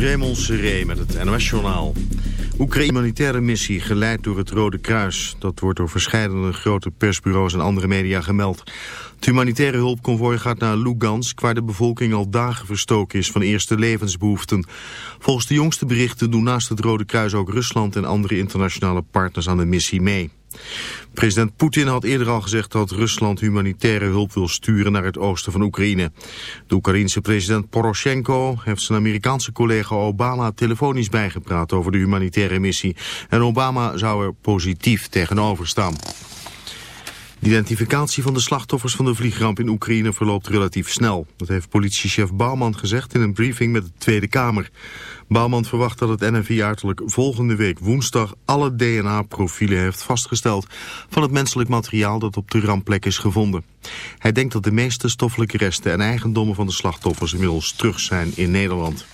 Raymond Seré met het NOS-journaal. Oekraïne humanitaire missie geleid door het Rode Kruis. Dat wordt door verschillende grote persbureaus en andere media gemeld. Het humanitaire hulpconvooi gaat naar Lugansk... waar de bevolking al dagen verstoken is van eerste levensbehoeften. Volgens de jongste berichten doen naast het Rode Kruis ook Rusland... en andere internationale partners aan de missie mee. President Poetin had eerder al gezegd dat Rusland humanitaire hulp wil sturen naar het oosten van Oekraïne. De Oekraïense president Poroshenko heeft zijn Amerikaanse collega Obama telefonisch bijgepraat over de humanitaire missie. En Obama zou er positief tegenover staan. De identificatie van de slachtoffers van de vliegramp in Oekraïne verloopt relatief snel. Dat heeft politiechef Bouwman gezegd in een briefing met de Tweede Kamer. Bouwman verwacht dat het NFI uiterlijk volgende week woensdag alle DNA-profielen heeft vastgesteld van het menselijk materiaal dat op de rampplek is gevonden. Hij denkt dat de meeste stoffelijke resten en eigendommen van de slachtoffers inmiddels terug zijn in Nederland.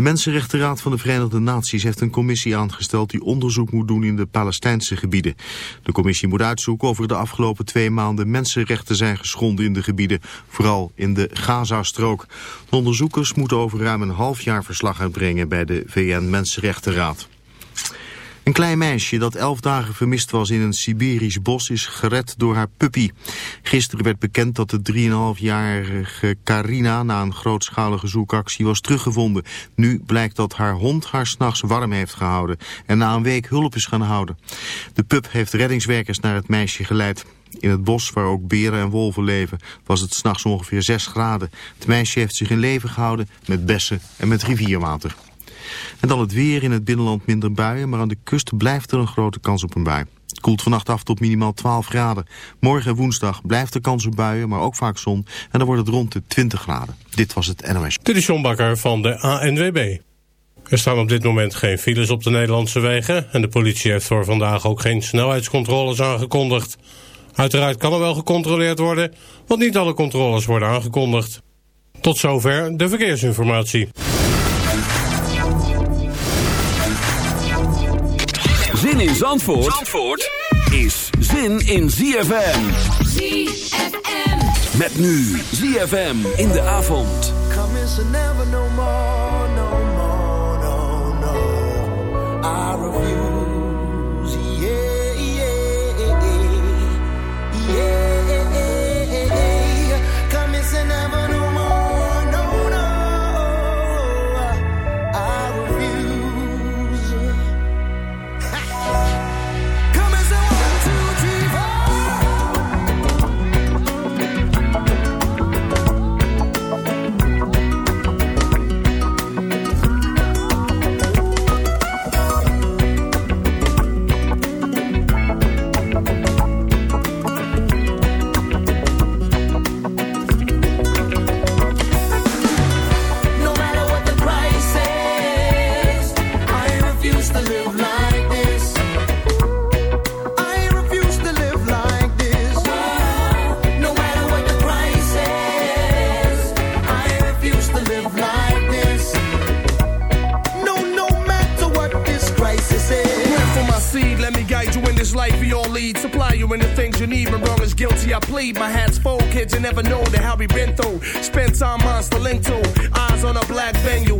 De Mensenrechtenraad van de Verenigde Naties heeft een commissie aangesteld die onderzoek moet doen in de Palestijnse gebieden. De commissie moet uitzoeken of er de afgelopen twee maanden mensenrechten zijn geschonden in de gebieden, vooral in de Gazastrook. De onderzoekers moeten over ruim een half jaar verslag uitbrengen bij de VN Mensenrechtenraad. Een klein meisje dat elf dagen vermist was in een Siberisch bos is gered door haar puppy. Gisteren werd bekend dat de 3,5-jarige Carina na een grootschalige zoekactie was teruggevonden. Nu blijkt dat haar hond haar s'nachts warm heeft gehouden en na een week hulp is gaan houden. De pup heeft reddingswerkers naar het meisje geleid. In het bos, waar ook beren en wolven leven, was het s'nachts ongeveer 6 graden. Het meisje heeft zich in leven gehouden met bessen en met rivierwater. En dan het weer in het binnenland minder buien, maar aan de kust blijft er een grote kans op een bui. Het koelt vannacht af tot minimaal 12 graden. Morgen en woensdag blijft er kans op buien, maar ook vaak zon. En dan wordt het rond de 20 graden. Dit was het NOS. Dit is John Bakker van de ANWB. Er staan op dit moment geen files op de Nederlandse wegen... en de politie heeft voor vandaag ook geen snelheidscontroles aangekondigd. Uiteraard kan er wel gecontroleerd worden, want niet alle controles worden aangekondigd. Tot zover de verkeersinformatie. Zin in Zandvoort, Zandvoort is zin in ZFM. ZFM. Met nu ZFM in de avond. Come never no more, life we all lead. Supply you in the things you need. When wrong is guilty, I plead. My hat's full, kids, you never know the hell we been through. Spent time on Stalento, eyes on a black venue.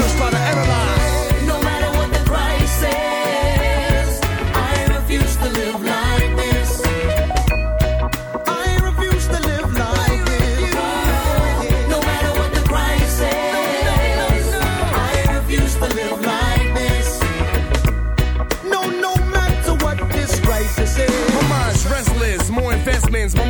first try to analyze.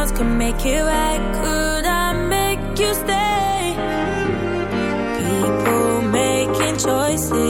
Ones can make it right. Could I make you stay? People making choices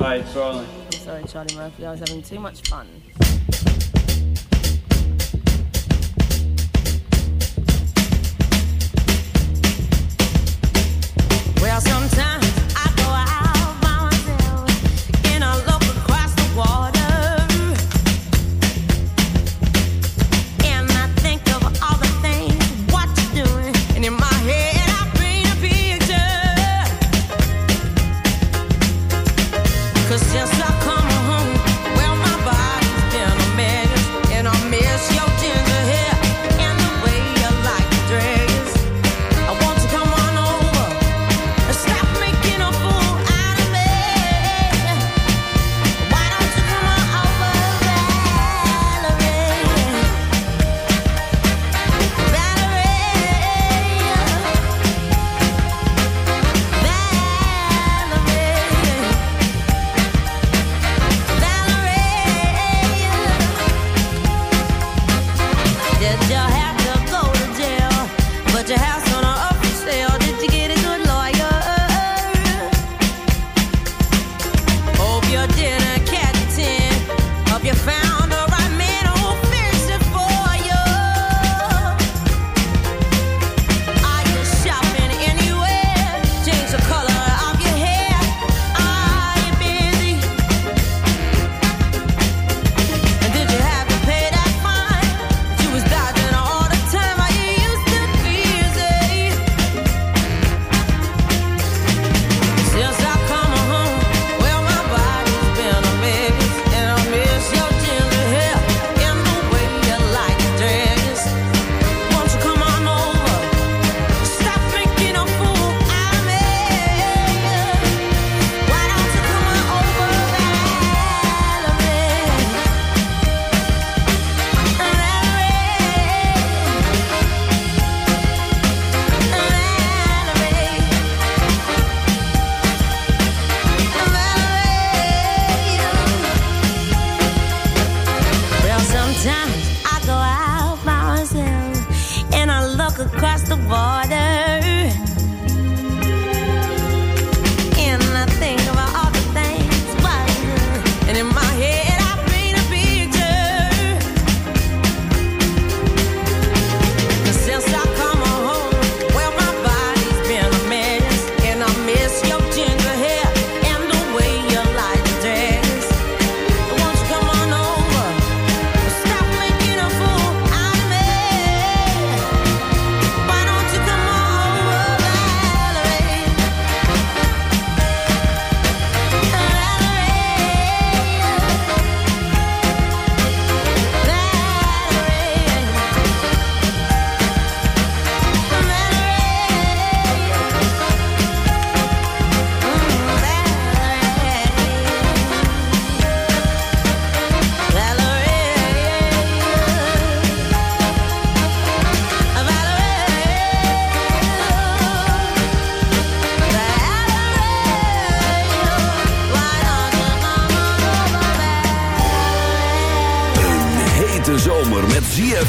Riley. I'm sorry, Charlie Murphy. I was having too much fun.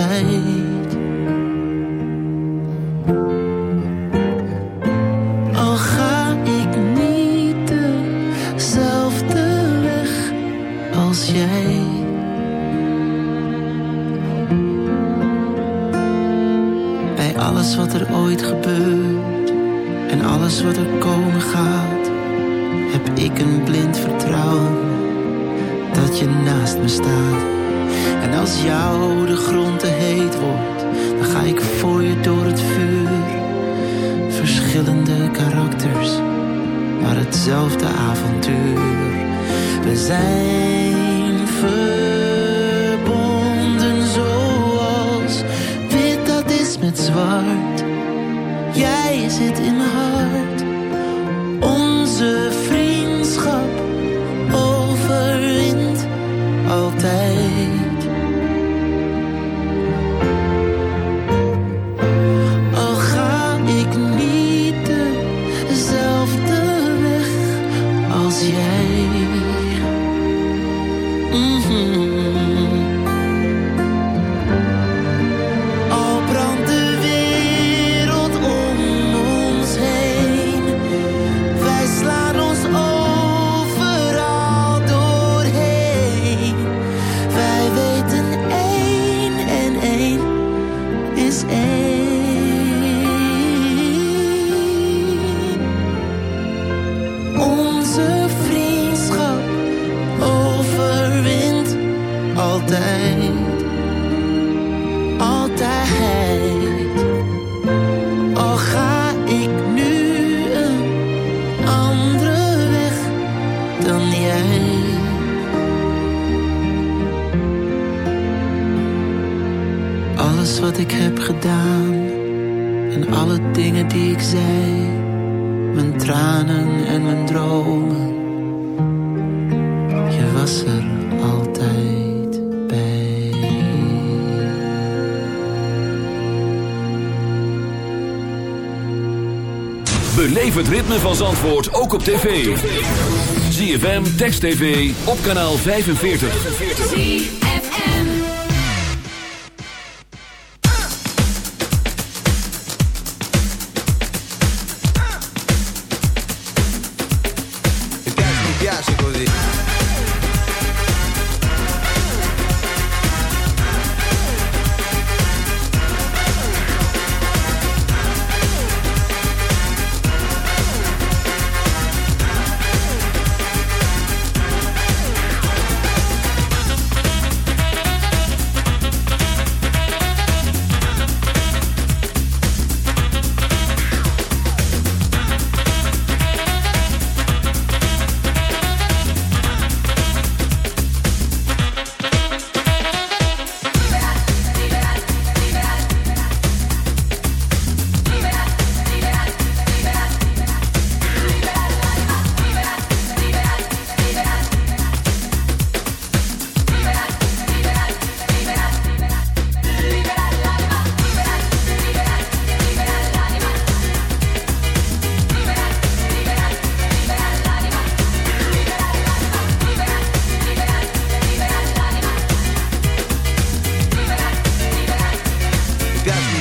I. wat ik heb gedaan en alle dingen die ik zei, mijn tranen en mijn dromen. Je was er altijd bij. Beleef het ritme van Zandvoort ook op tv. ZFM Text TV op kanaal 45.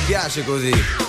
piace così.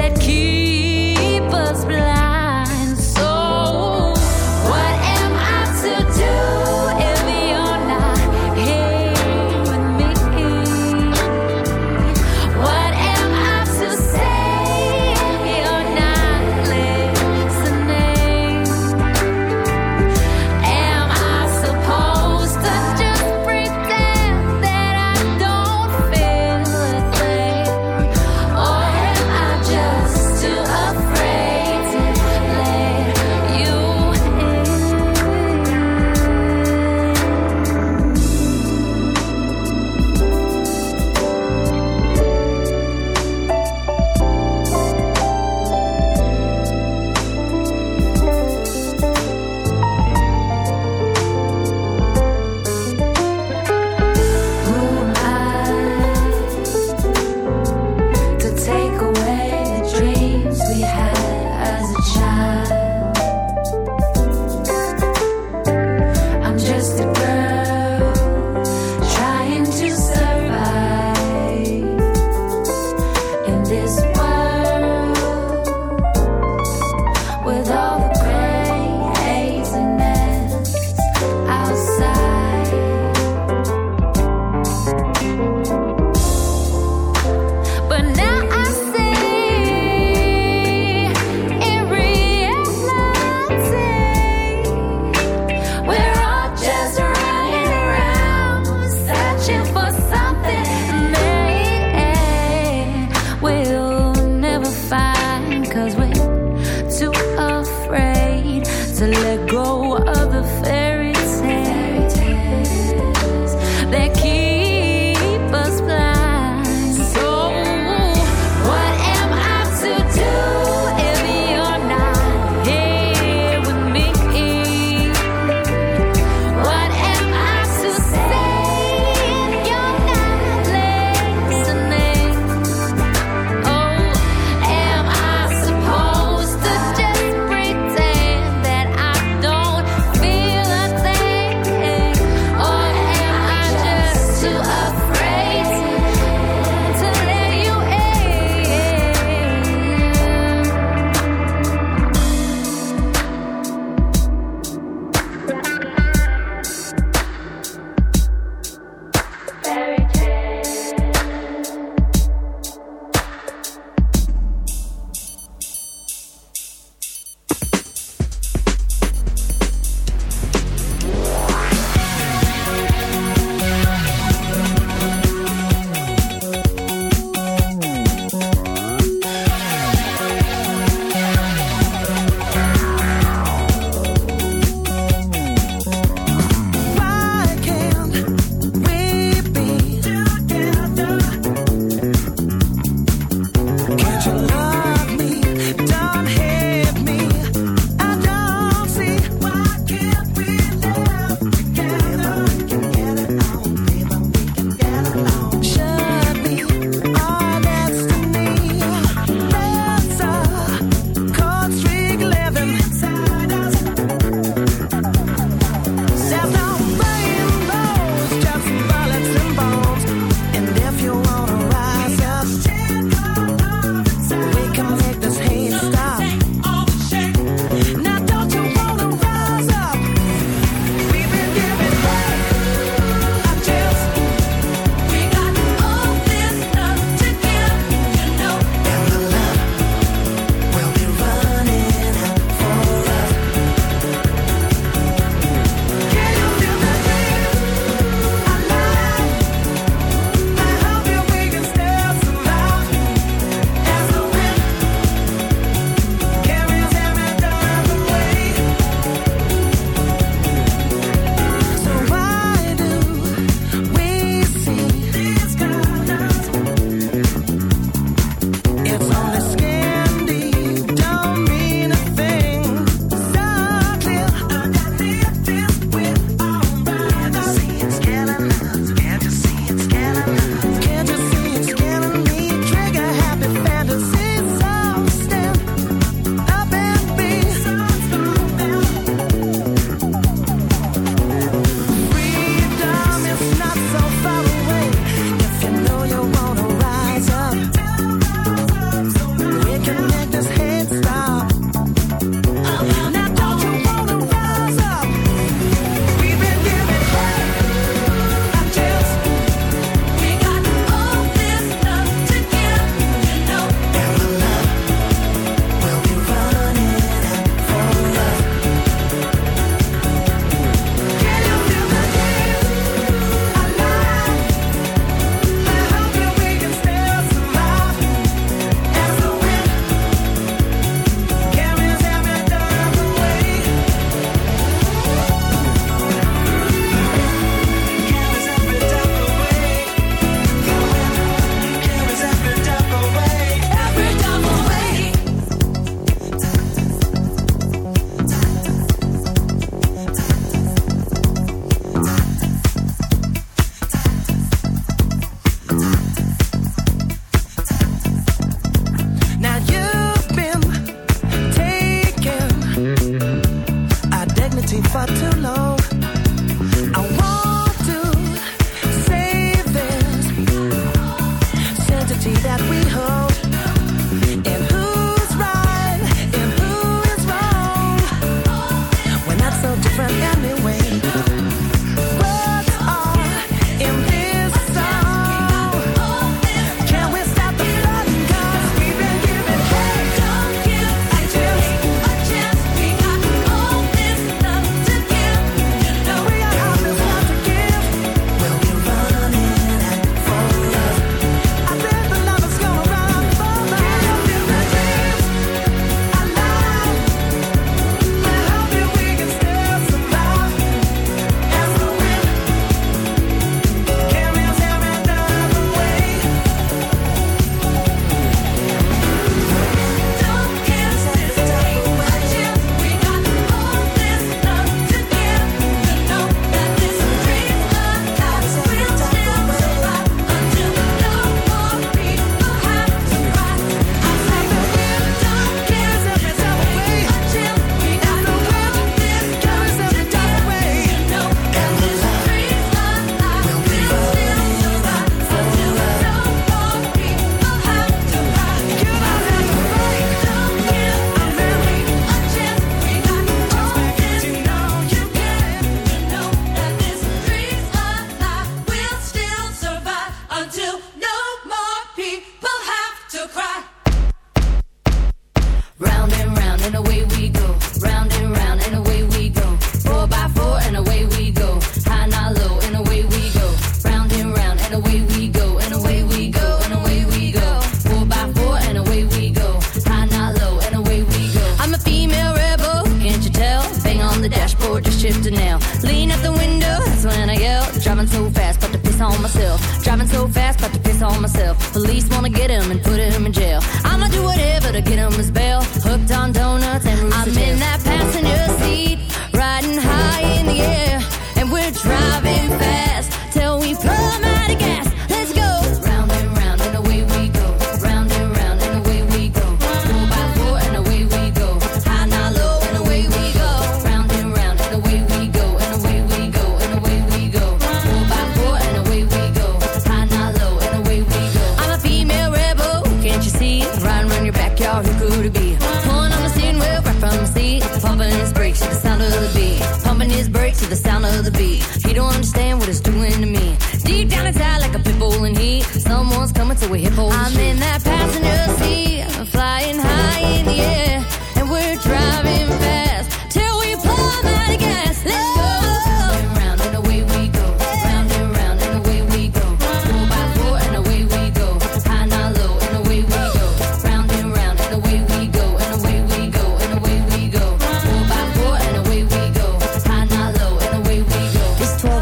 that keep us blind.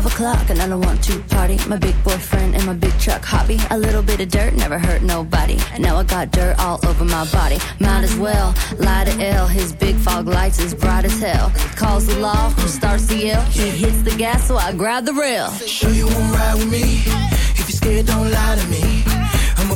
o'clock and I don't want to party. My big boyfriend and my big truck hobby. A little bit of dirt never hurt nobody. And now I got dirt all over my body. Might as well lie to L. His big fog lights is bright as hell. Calls the law, starts the yell. He hits the gas, so I grab the rail. Sure you won't ride with me? If you're scared, don't lie to me